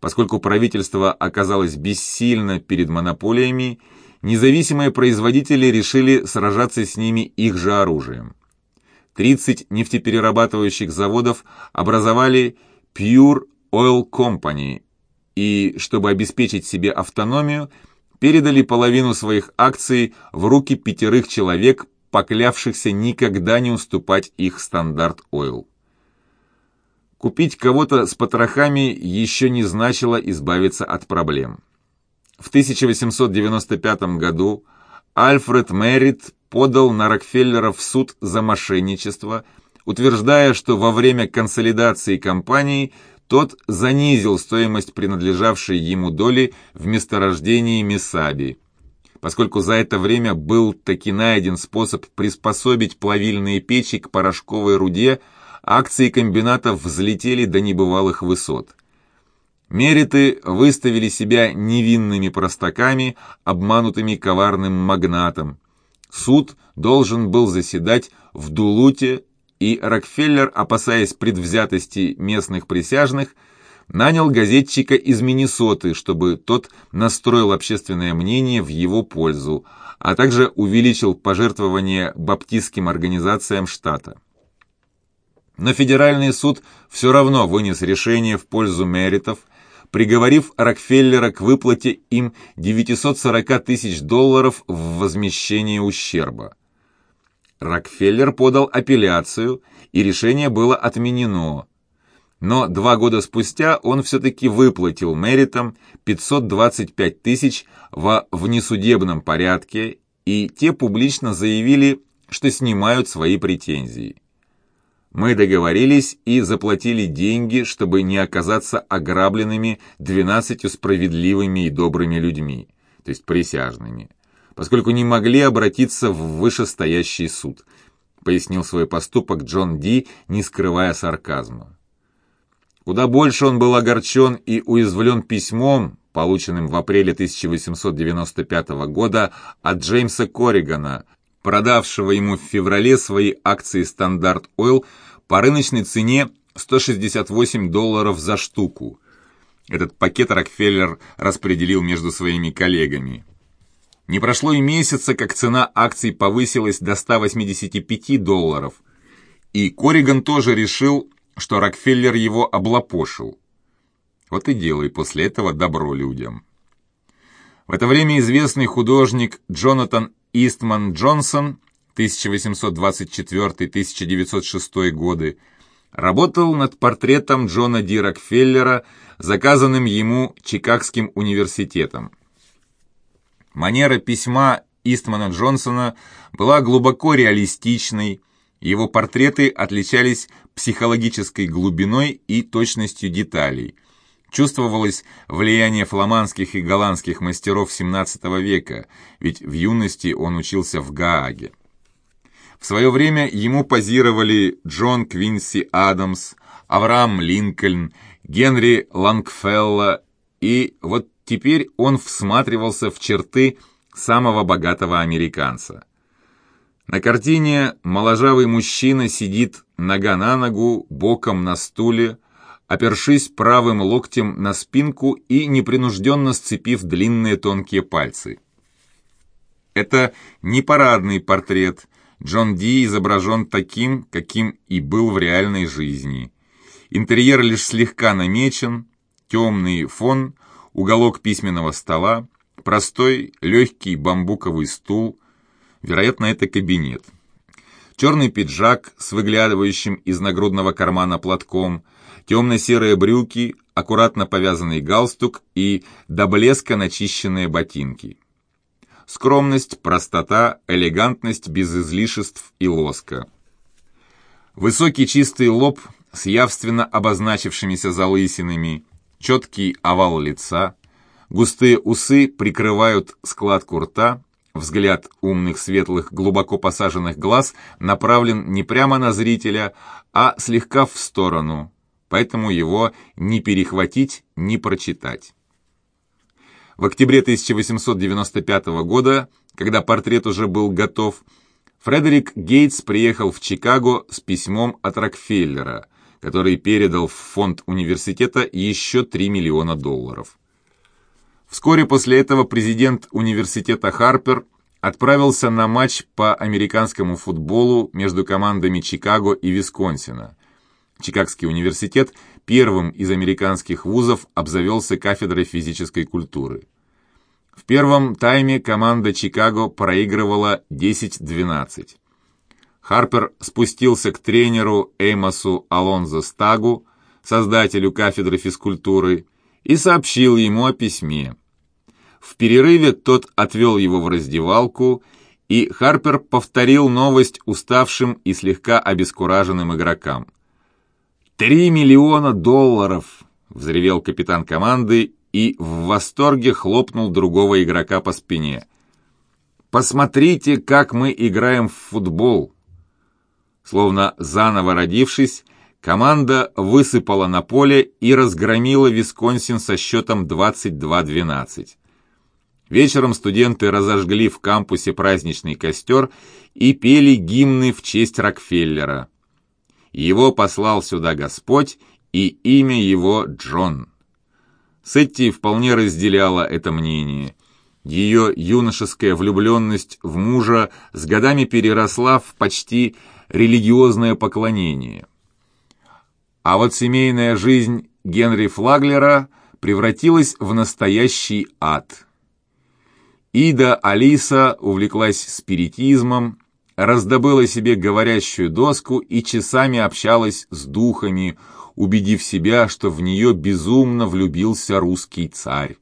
Поскольку правительство оказалось бессильно перед монополиями, независимые производители решили сражаться с ними их же оружием. 30 нефтеперерабатывающих заводов образовали Pure Oil Company и, чтобы обеспечить себе автономию, передали половину своих акций в руки пятерых человек, поклявшихся никогда не уступать их стандарт Oil. Купить кого-то с потрохами еще не значило избавиться от проблем. В 1895 году Альфред Меррит подал на Рокфеллера в суд за мошенничество, утверждая, что во время консолидации компании тот занизил стоимость принадлежавшей ему доли в месторождении Месаби, поскольку за это время был таки найден способ приспособить плавильные печи к порошковой руде, акции комбинатов взлетели до небывалых высот. Мериты выставили себя невинными простаками, обманутыми коварным магнатом. Суд должен был заседать в Дулуте, и Рокфеллер, опасаясь предвзятости местных присяжных, нанял газетчика из Миннесоты, чтобы тот настроил общественное мнение в его пользу, а также увеличил пожертвования баптистским организациям штата. Но федеральный суд все равно вынес решение в пользу Меритов, приговорив Рокфеллера к выплате им 940 тысяч долларов в возмещение ущерба. Рокфеллер подал апелляцию, и решение было отменено. Но два года спустя он все-таки выплатил Меритам 525 тысяч во внесудебном порядке, и те публично заявили, что снимают свои претензии. Мы договорились и заплатили деньги, чтобы не оказаться ограбленными двенадцатью справедливыми и добрыми людьми, то есть присяжными поскольку не могли обратиться в вышестоящий суд, пояснил свой поступок Джон Ди, не скрывая сарказма. Куда больше он был огорчен и уязвлен письмом, полученным в апреле 1895 года от Джеймса Корригана, продавшего ему в феврале свои акции Standard Oil по рыночной цене 168 долларов за штуку. Этот пакет Рокфеллер распределил между своими коллегами. Не прошло и месяца, как цена акций повысилась до 185 долларов, и Корриган тоже решил, что Рокфеллер его облапошил. Вот и делай после этого добро людям. В это время известный художник Джонатан Истман Джонсон 1824-1906 годы работал над портретом Джона Ди Рокфеллера, заказанным ему Чикагским университетом. Манера письма Истмана Джонсона была глубоко реалистичной, его портреты отличались психологической глубиной и точностью деталей. Чувствовалось влияние фламандских и голландских мастеров XVII века, ведь в юности он учился в Гааге. В свое время ему позировали Джон Квинси Адамс, Авраам Линкольн, Генри Лангфелла и вот Теперь он всматривался в черты самого богатого американца. На картине моложавый мужчина сидит нога на ногу, боком на стуле, опершись правым локтем на спинку и непринужденно сцепив длинные тонкие пальцы. Это не парадный портрет. Джон Ди изображен таким, каким и был в реальной жизни. Интерьер лишь слегка намечен, темный фон уголок письменного стола, простой легкий бамбуковый стул, вероятно, это кабинет. Черный пиджак с выглядывающим из нагрудного кармана платком, темно-серые брюки, аккуратно повязанный галстук и до блеска начищенные ботинки. Скромность, простота, элегантность без излишеств и лоска. Высокий чистый лоб с явственно обозначившимися залысинами, четкий овал лица, густые усы прикрывают складку рта, взгляд умных светлых глубоко посаженных глаз направлен не прямо на зрителя, а слегка в сторону, поэтому его не перехватить, не прочитать. В октябре 1895 года, когда портрет уже был готов, Фредерик Гейтс приехал в Чикаго с письмом от Рокфеллера, который передал в фонд университета еще 3 миллиона долларов. Вскоре после этого президент университета Харпер отправился на матч по американскому футболу между командами Чикаго и Висконсина. Чикагский университет первым из американских вузов обзавелся кафедрой физической культуры. В первом тайме команда Чикаго проигрывала 10-12. Харпер спустился к тренеру Эймосу Алонзо Стагу, создателю кафедры физкультуры, и сообщил ему о письме. В перерыве тот отвел его в раздевалку, и Харпер повторил новость уставшим и слегка обескураженным игрокам. «Три миллиона долларов!» — взревел капитан команды и в восторге хлопнул другого игрока по спине. «Посмотрите, как мы играем в футбол!» Словно заново родившись, команда высыпала на поле и разгромила Висконсин со счетом 22-12. Вечером студенты разожгли в кампусе праздничный костер и пели гимны в честь Рокфеллера. Его послал сюда Господь, и имя его Джон. Сетти вполне разделяла это мнение. Ее юношеская влюбленность в мужа с годами переросла в почти религиозное поклонение. А вот семейная жизнь Генри Флаглера превратилась в настоящий ад – Ида Алиса увлеклась спиритизмом, раздобыла себе говорящую доску и часами общалась с духами, убедив себя, что в нее безумно влюбился русский царь.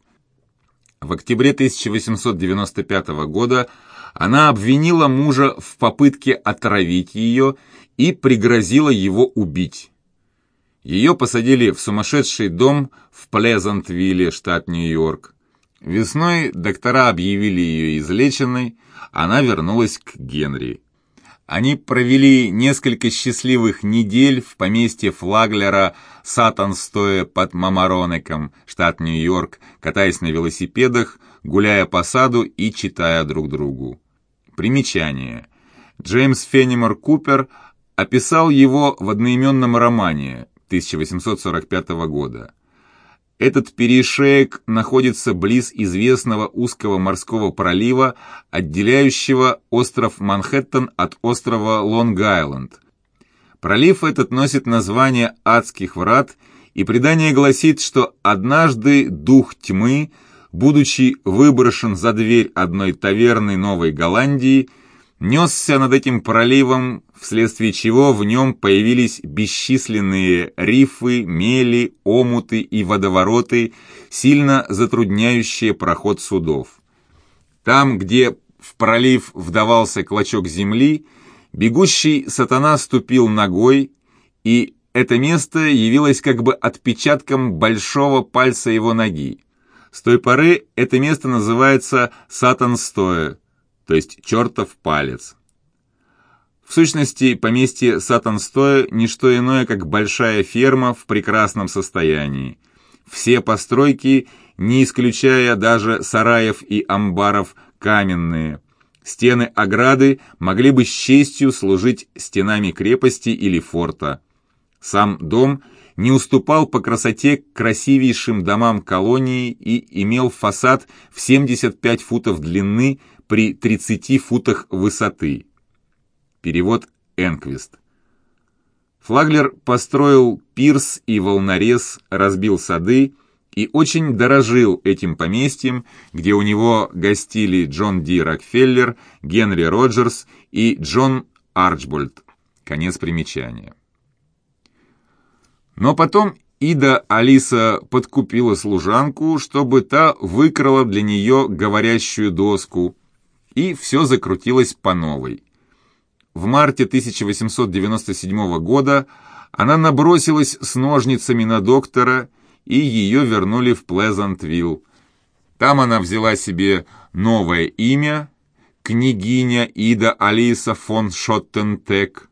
В октябре 1895 года она обвинила мужа в попытке отравить ее и пригрозила его убить. Ее посадили в сумасшедший дом в Плезантвилле, штат Нью-Йорк. Весной доктора объявили ее излеченной, она вернулась к Генри. Они провели несколько счастливых недель в поместье Флаглера Сатан стоя под Мамаронеком, штат Нью-Йорк, катаясь на велосипедах, гуляя по саду и читая друг другу. Примечание. Джеймс Феннимор Купер описал его в одноименном романе 1845 года. Этот перешеек находится близ известного узкого морского пролива, отделяющего остров Манхэттен от острова Лонг-Айленд. Пролив этот носит название «Адских врат», и предание гласит, что однажды дух тьмы, будучи выброшен за дверь одной таверны Новой Голландии, несся над этим проливом, вследствие чего в нем появились бесчисленные рифы, мели, омуты и водовороты, сильно затрудняющие проход судов. Там, где в пролив вдавался клочок земли, бегущий сатана ступил ногой, и это место явилось как бы отпечатком большого пальца его ноги. С той поры это место называется Сатан Стоя, то есть чертов палец. В сущности, поместье Сатанстоя – не что иное, как большая ферма в прекрасном состоянии. Все постройки, не исключая даже сараев и амбаров, каменные. Стены ограды могли бы с честью служить стенами крепости или форта. Сам дом не уступал по красоте красивейшим домам колонии и имел фасад в 75 футов длины при 30 футах высоты. Перевод Энквист. Флаглер построил пирс и волнорез, разбил сады и очень дорожил этим поместьем, где у него гостили Джон Ди Рокфеллер, Генри Роджерс и Джон Арчбольд. Конец примечания. Но потом Ида Алиса подкупила служанку, чтобы та выкрала для нее говорящую доску, и все закрутилось по новой. В марте 1897 года она набросилась с ножницами на доктора, и ее вернули в Плезантвилл. Там она взяла себе новое имя, княгиня Ида Алиса фон Шоттентек.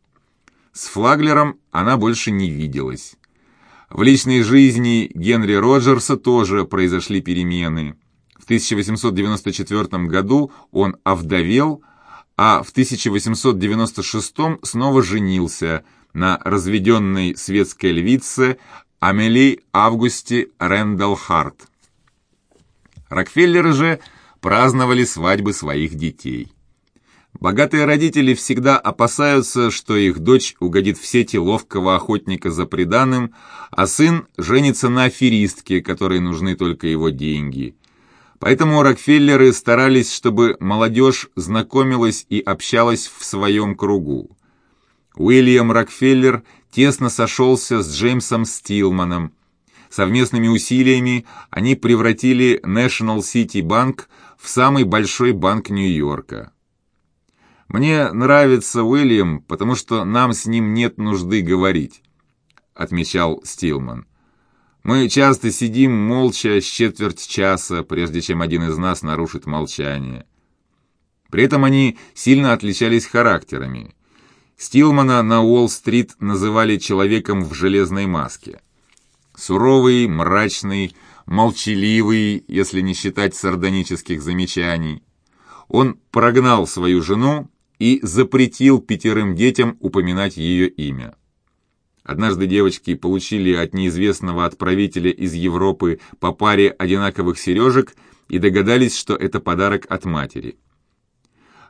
С Флаглером она больше не виделась. В личной жизни Генри Роджерса тоже произошли перемены. 1894 году он овдовел, а в 1896 снова женился на разведенной светской львице Амели Августе Рэндалл Харт. Рокфеллеры же праздновали свадьбы своих детей. Богатые родители всегда опасаются, что их дочь угодит в сети ловкого охотника за преданным, а сын женится на аферистке, которой нужны только его деньги. Поэтому Рокфеллеры старались, чтобы молодежь знакомилась и общалась в своем кругу. Уильям Рокфеллер тесно сошелся с Джеймсом Стилманом. Совместными усилиями они превратили National City Bank в самый большой банк Нью-Йорка. «Мне нравится Уильям, потому что нам с ним нет нужды говорить», — отмечал Стилман. «Мы часто сидим молча с четверть часа, прежде чем один из нас нарушит молчание». При этом они сильно отличались характерами. Стилмана на Уолл-стрит называли человеком в железной маске. Суровый, мрачный, молчаливый, если не считать сардонических замечаний. Он прогнал свою жену и запретил пятерым детям упоминать ее имя. Однажды девочки получили от неизвестного отправителя из Европы по паре одинаковых сережек и догадались, что это подарок от матери.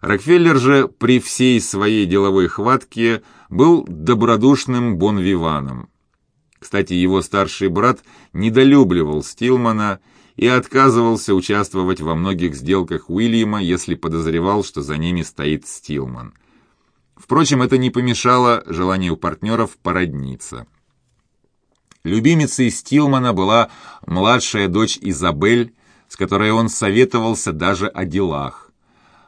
Рокфеллер же при всей своей деловой хватке был добродушным бонвиваном. Кстати, его старший брат недолюбливал Стилмана и отказывался участвовать во многих сделках Уильяма, если подозревал, что за ними стоит Стилман. Впрочем, это не помешало желанию партнеров породниться. Любимицей Стилмана была младшая дочь Изабель, с которой он советовался даже о делах.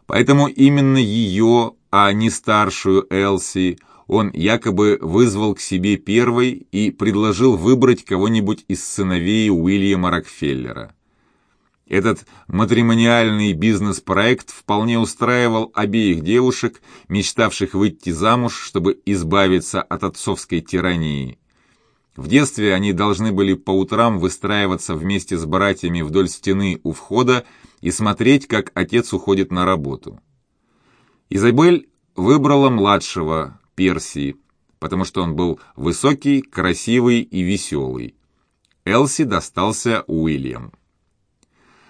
Поэтому именно ее, а не старшую Элси, он якобы вызвал к себе первой и предложил выбрать кого-нибудь из сыновей Уильяма Рокфеллера. Этот матримониальный бизнес-проект вполне устраивал обеих девушек, мечтавших выйти замуж, чтобы избавиться от отцовской тирании. В детстве они должны были по утрам выстраиваться вместе с братьями вдоль стены у входа и смотреть, как отец уходит на работу. Изабель выбрала младшего, Персии, потому что он был высокий, красивый и веселый. Элси достался Уильям.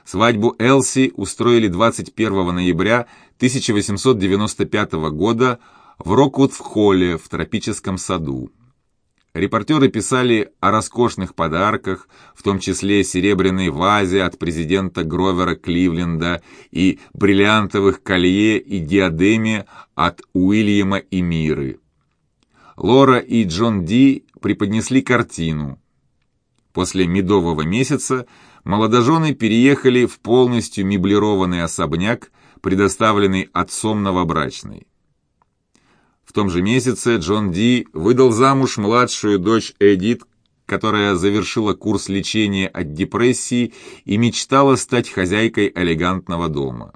Свадьбу Элси устроили 21 ноября 1895 года в Роквуд-холле в тропическом саду. Репортеры писали о роскошных подарках, в том числе серебряной вазе от президента Гровера Кливленда и бриллиантовых колье и диадеме от Уильяма и Миры. Лора и Джон Ди преподнесли картину. После медового месяца молодожены переехали в полностью меблированный особняк, предоставленный отцом новобрачной. В том же месяце Джон Ди выдал замуж младшую дочь Эдит, которая завершила курс лечения от депрессии и мечтала стать хозяйкой элегантного дома.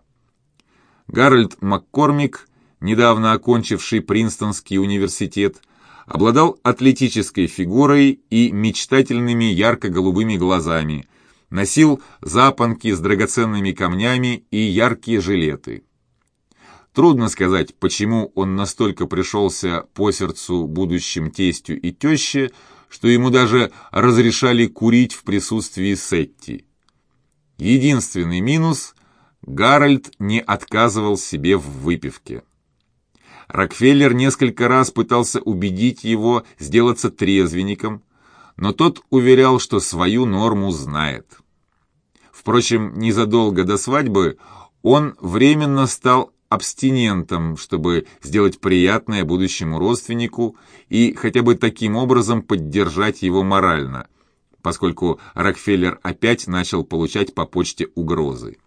Гарольд Маккормик, недавно окончивший Принстонский университет, обладал атлетической фигурой и мечтательными ярко-голубыми глазами, носил запонки с драгоценными камнями и яркие жилеты. Трудно сказать, почему он настолько пришелся по сердцу будущим тестю и теще, что ему даже разрешали курить в присутствии Сетти. Единственный минус – Гарольд не отказывал себе в выпивке. Рокфеллер несколько раз пытался убедить его сделаться трезвенником, но тот уверял, что свою норму знает. Впрочем, незадолго до свадьбы он временно стал абстинентом, чтобы сделать приятное будущему родственнику и хотя бы таким образом поддержать его морально, поскольку Рокфеллер опять начал получать по почте угрозы.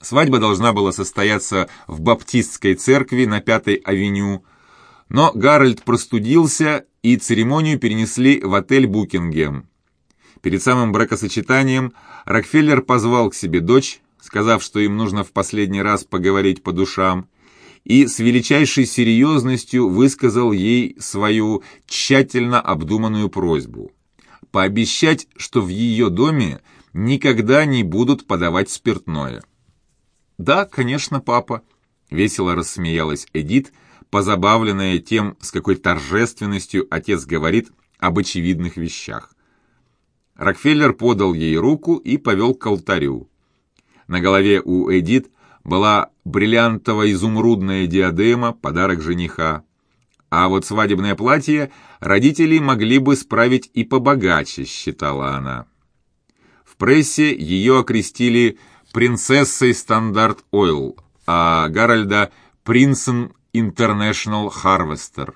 Свадьба должна была состояться в Баптистской церкви на Пятой авеню, но Гарольд простудился, и церемонию перенесли в отель «Букингем». Перед самым бракосочетанием Рокфеллер позвал к себе дочь, сказав, что им нужно в последний раз поговорить по душам, и с величайшей серьезностью высказал ей свою тщательно обдуманную просьбу – пообещать, что в ее доме никогда не будут подавать спиртное. «Да, конечно, папа», — весело рассмеялась Эдит, позабавленная тем, с какой торжественностью отец говорит об очевидных вещах. Рокфеллер подал ей руку и повел к алтарю. На голове у Эдит была бриллиантово-изумрудная диадема, подарок жениха. А вот свадебное платье родители могли бы справить и побогаче, считала она. В прессе ее окрестили принцессой Standard Oil, а Гарольда – принцем International Harvester.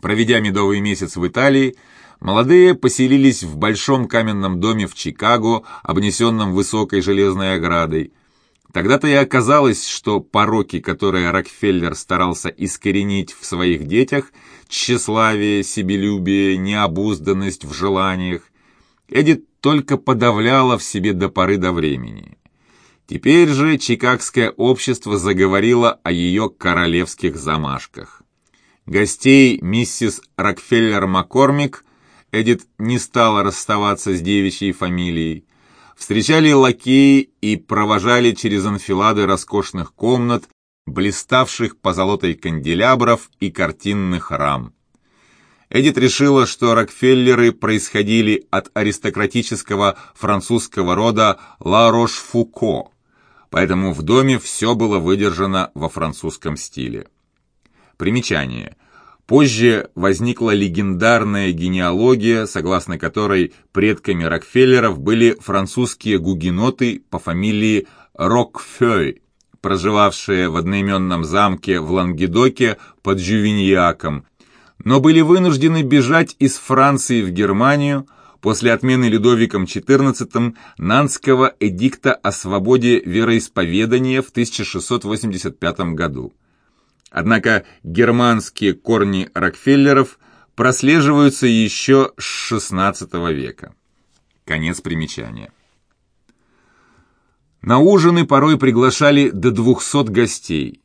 Проведя медовый месяц в Италии, молодые поселились в большом каменном доме в Чикаго, обнесенном высокой железной оградой. Тогда-то и оказалось, что пороки, которые Рокфеллер старался искоренить в своих детях, тщеславие, себелюбие, необузданность в желаниях, Эдит только подавляла в себе до поры до времени. Теперь же чикагское общество заговорило о ее королевских замашках. Гостей миссис Рокфеллер Маккормик Эдит не стала расставаться с девичьей фамилией. Встречали лакеи и провожали через анфилады роскошных комнат, блиставших позолотой канделябров и картинных рам. Эдит решила, что Рокфеллеры происходили от аристократического французского рода Ла Рош-Фуко, поэтому в доме все было выдержано во французском стиле. Примечание. Позже возникла легендарная генеалогия, согласно которой предками Рокфеллеров были французские гугеноты по фамилии Рокфёй, проживавшие в одноименном замке в Лангедоке под Жювиньяком, но были вынуждены бежать из Франции в Германию после отмены Людовиком XIV Нанского эдикта о свободе вероисповедания в 1685 году. Однако германские корни Рокфеллеров прослеживаются еще с XVI века. Конец примечания. На ужины порой приглашали до 200 гостей.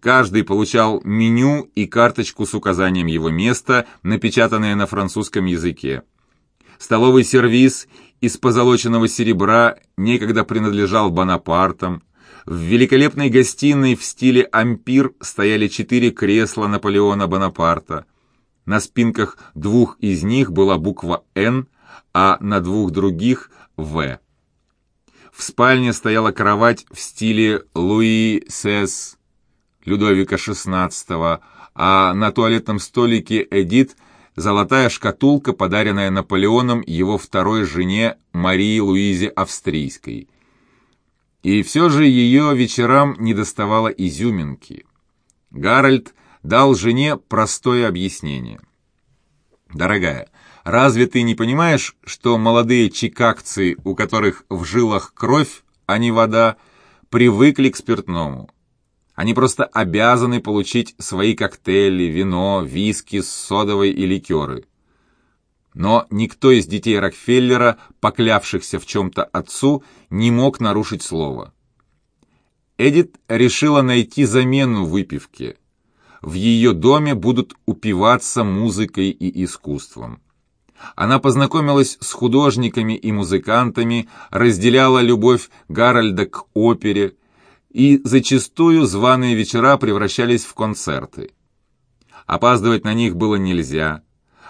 Каждый получал меню и карточку с указанием его места, напечатанное на французском языке. Столовый сервиз из позолоченного серебра некогда принадлежал Бонапартам. В великолепной гостиной в стиле ампир стояли четыре кресла Наполеона Бонапарта. На спинках двух из них была буква «Н», а на двух других – «В». В спальне стояла кровать в стиле Луи Сес Людовика XVI, а на туалетном столике Эдит золотая шкатулка, подаренная Наполеоном его второй жене Марии Луизе Австрийской. И все же ее вечерам не доставало изюминки. Гарольд дал жене простое объяснение. «Дорогая, разве ты не понимаешь, что молодые чикагцы, у которых в жилах кровь, а не вода, привыкли к спиртному?» Они просто обязаны получить свои коктейли, вино, виски, содовой и ликеры. Но никто из детей Рокфеллера, поклявшихся в чем-то отцу, не мог нарушить слово. Эдит решила найти замену выпивке. В ее доме будут упиваться музыкой и искусством. Она познакомилась с художниками и музыкантами, разделяла любовь Гарольда к опере, и зачастую званые вечера превращались в концерты. Опаздывать на них было нельзя.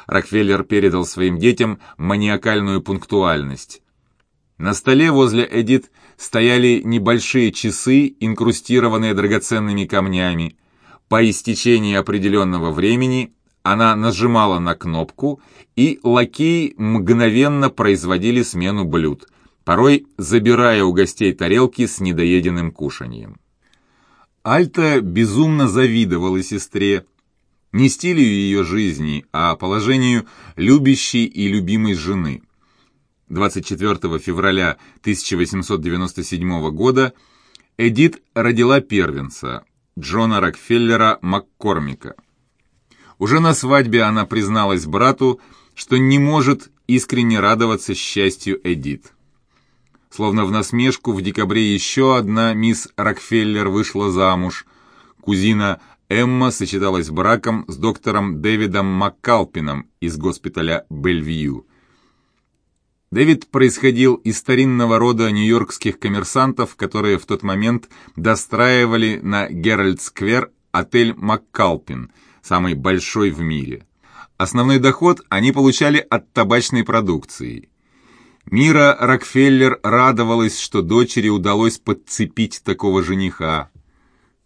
Рокфеллер передал своим детям маниакальную пунктуальность. На столе возле Эдит стояли небольшие часы, инкрустированные драгоценными камнями. По истечении определенного времени она нажимала на кнопку, и лакеи мгновенно производили смену блюд – порой забирая у гостей тарелки с недоеденным кушаньем. Альта безумно завидовала сестре, не стилю ее жизни, а положению любящей и любимой жены. 24 февраля 1897 года Эдит родила первенца, Джона Рокфеллера Маккормика. Уже на свадьбе она призналась брату, что не может искренне радоваться счастью Эдит. Словно в насмешку, в декабре еще одна мисс Рокфеллер вышла замуж. Кузина Эмма сочеталась браком с доктором Дэвидом Маккалпином из госпиталя Бельвью. Дэвид происходил из старинного рода нью-йоркских коммерсантов, которые в тот момент достраивали на Геральд-сквер отель «Маккалпин», самый большой в мире. Основной доход они получали от табачной продукции. Мира Рокфеллер радовалась, что дочери удалось подцепить такого жениха.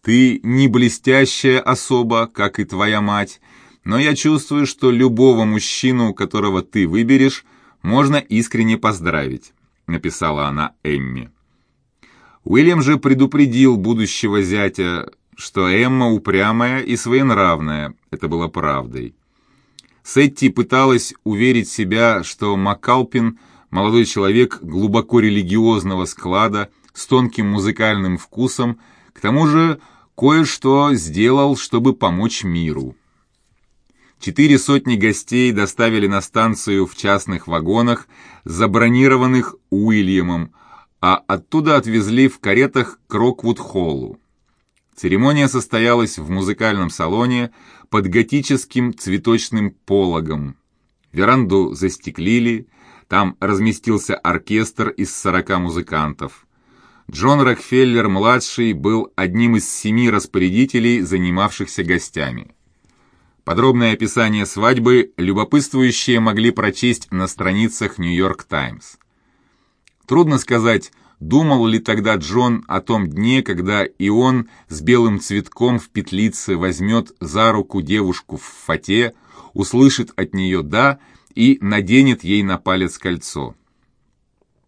«Ты не блестящая особа, как и твоя мать, но я чувствую, что любого мужчину, которого ты выберешь, можно искренне поздравить», — написала она Эмми. Уильям же предупредил будущего зятя, что Эмма упрямая и своенравная, это было правдой. Сетти пыталась уверить себя, что Макалпин – молодой человек глубоко религиозного склада, с тонким музыкальным вкусом, к тому же кое-что сделал, чтобы помочь миру. Четыре сотни гостей доставили на станцию в частных вагонах, забронированных Уильямом, а оттуда отвезли в каретах к Роквуд-холлу. Церемония состоялась в музыкальном салоне под готическим цветочным пологом. Веранду застеклили, там разместился оркестр из сорока музыкантов. Джон Рокфеллер-младший был одним из семи распорядителей, занимавшихся гостями. Подробное описание свадьбы любопытствующие могли прочесть на страницах «Нью-Йорк Таймс». Трудно сказать, думал ли тогда Джон о том дне, когда и он с белым цветком в петлице возьмет за руку девушку в фате, услышит от нее «да» и наденет ей на палец кольцо.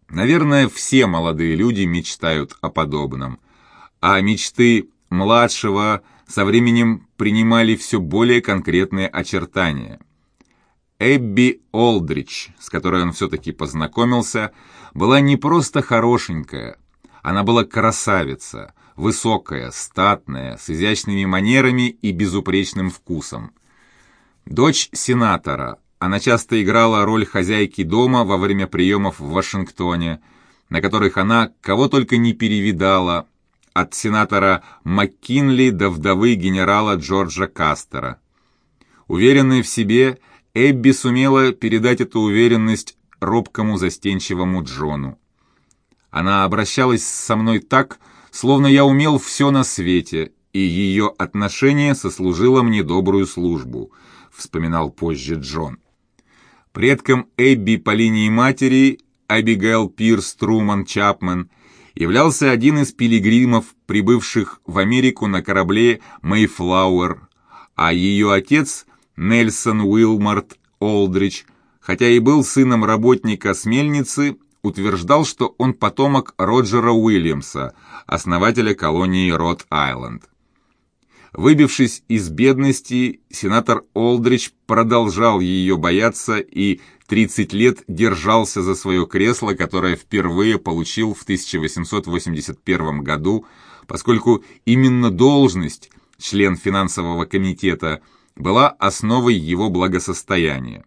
Наверное, все молодые люди мечтают о подобном, а мечты младшего – со временем принимали все более конкретные очертания. Эбби Олдрич, с которой он все-таки познакомился, была не просто хорошенькая, она была красавица, высокая, статная, с изящными манерами и безупречным вкусом. Дочь сенатора, она часто играла роль хозяйки дома во время приемов в Вашингтоне, на которых она кого только не перевидала, от сенатора МакКинли до вдовы генерала Джорджа Кастера. Уверенная в себе, Эбби сумела передать эту уверенность робкому застенчивому Джону. Она обращалась со мной так, словно я умел все на свете, и ее отношение сослужило мне добрую службу, вспоминал позже Джон. Предком Эбби по линии матери Абигейл Пирс Труман Чапман являлся один из пилигримов, прибывших в Америку на корабле «Мэйфлауэр», а ее отец, Нельсон Уилмарт Олдрич, хотя и был сыном работника с мельницы, утверждал, что он потомок Роджера Уильямса, основателя колонии Рот-Айленд. Выбившись из бедности, сенатор Олдрич продолжал ее бояться и 30 лет держался за свое кресло, которое впервые получил в 1881 году, поскольку именно должность, член финансового комитета, была основой его благосостояния.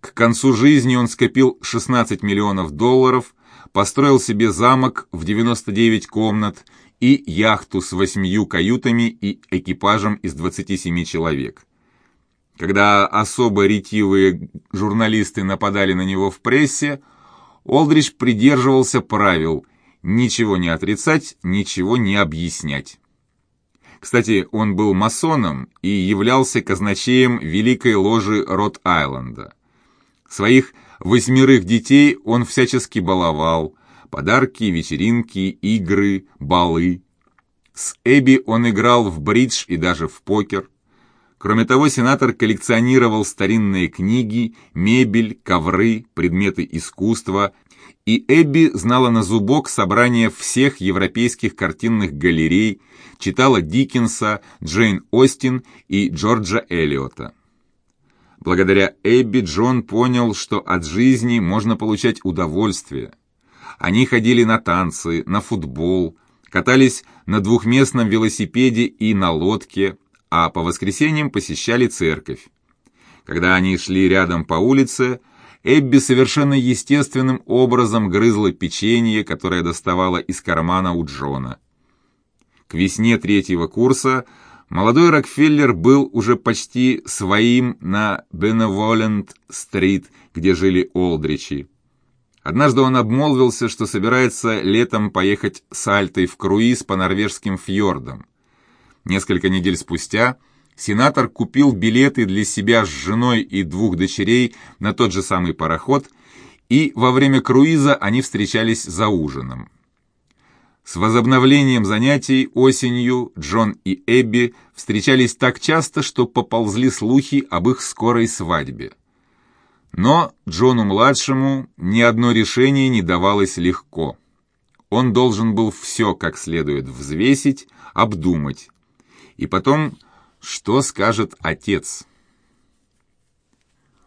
К концу жизни он скопил 16 миллионов долларов, построил себе замок в 99 комнат и яхту с восьмию каютами и экипажем из 27 человек. Когда особо ретивые журналисты нападали на него в прессе, Олдрич придерживался правил ничего не отрицать, ничего не объяснять. Кстати, он был масоном и являлся казначеем Великой Ложи Рот-Айленда. Своих восьмерых детей он всячески баловал, подарки, вечеринки, игры, балы. С Эбби он играл в бридж и даже в покер. Кроме того, сенатор коллекционировал старинные книги, мебель, ковры, предметы искусства, и Эбби знала на зубок собрание всех европейских картинных галерей, читала Диккенса, Джейн Остин и Джорджа Эллиота. Благодаря Эбби Джон понял, что от жизни можно получать удовольствие. Они ходили на танцы, на футбол, катались на двухместном велосипеде и на лодке, а по воскресеньям посещали церковь. Когда они шли рядом по улице, Эбби совершенно естественным образом грызла печенье, которое доставала из кармана у Джона. К весне третьего курса молодой Рокфеллер был уже почти своим на Беневолент-стрит, где жили Олдричи. Однажды он обмолвился, что собирается летом поехать с Альтой в круиз по норвежским фьордам. Несколько недель спустя сенатор купил билеты для себя с женой и двух дочерей на тот же самый пароход, и во время круиза они встречались за ужином. С возобновлением занятий осенью Джон и Эбби встречались так часто, что поползли слухи об их скорой свадьбе. Но Джону-младшему ни одно решение не давалось легко. Он должен был все как следует взвесить, обдумать. И потом, что скажет отец?